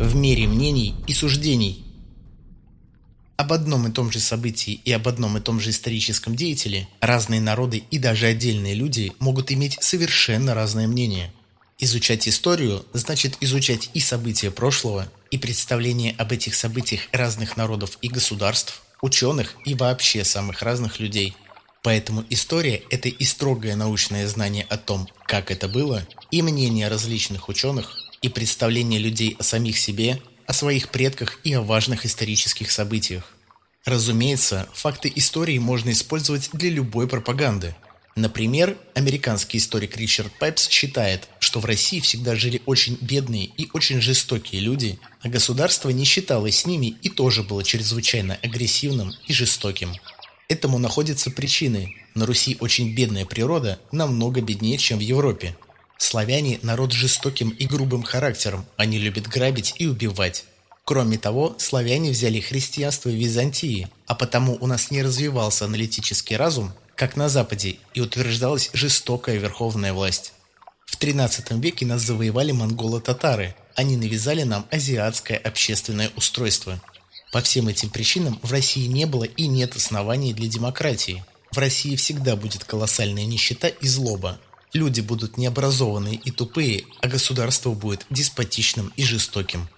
в мире мнений и суждений. Об одном и том же событии и об одном и том же историческом деятеле разные народы и даже отдельные люди могут иметь совершенно разное мнение. Изучать историю значит изучать и события прошлого, и представления об этих событиях разных народов и государств, ученых и вообще самых разных людей. Поэтому история – это и строгое научное знание о том, как это было, и мнение различных ученых, и представление людей о самих себе, о своих предках и о важных исторических событиях. Разумеется, факты истории можно использовать для любой пропаганды. Например, американский историк Ричард Пайпс считает, что в России всегда жили очень бедные и очень жестокие люди, а государство не считалось с ними и тоже было чрезвычайно агрессивным и жестоким. Этому находятся причины. На Руси очень бедная природа, намного беднее, чем в Европе. Славяне – народ жестоким и грубым характером, они любят грабить и убивать. Кроме того, славяне взяли христианство в Византии, а потому у нас не развивался аналитический разум, как на Западе, и утверждалась жестокая верховная власть. В XIII веке нас завоевали монголо-татары, они навязали нам азиатское общественное устройство. По всем этим причинам в России не было и нет оснований для демократии. В России всегда будет колоссальная нищета и злоба, Люди будут необразованные и тупые, а государство будет деспотичным и жестоким.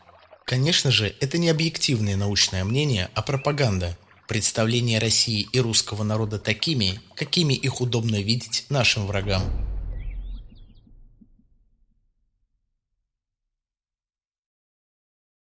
Конечно же, это не объективное научное мнение, а пропаганда. Представление России и русского народа такими, какими их удобно видеть нашим врагам.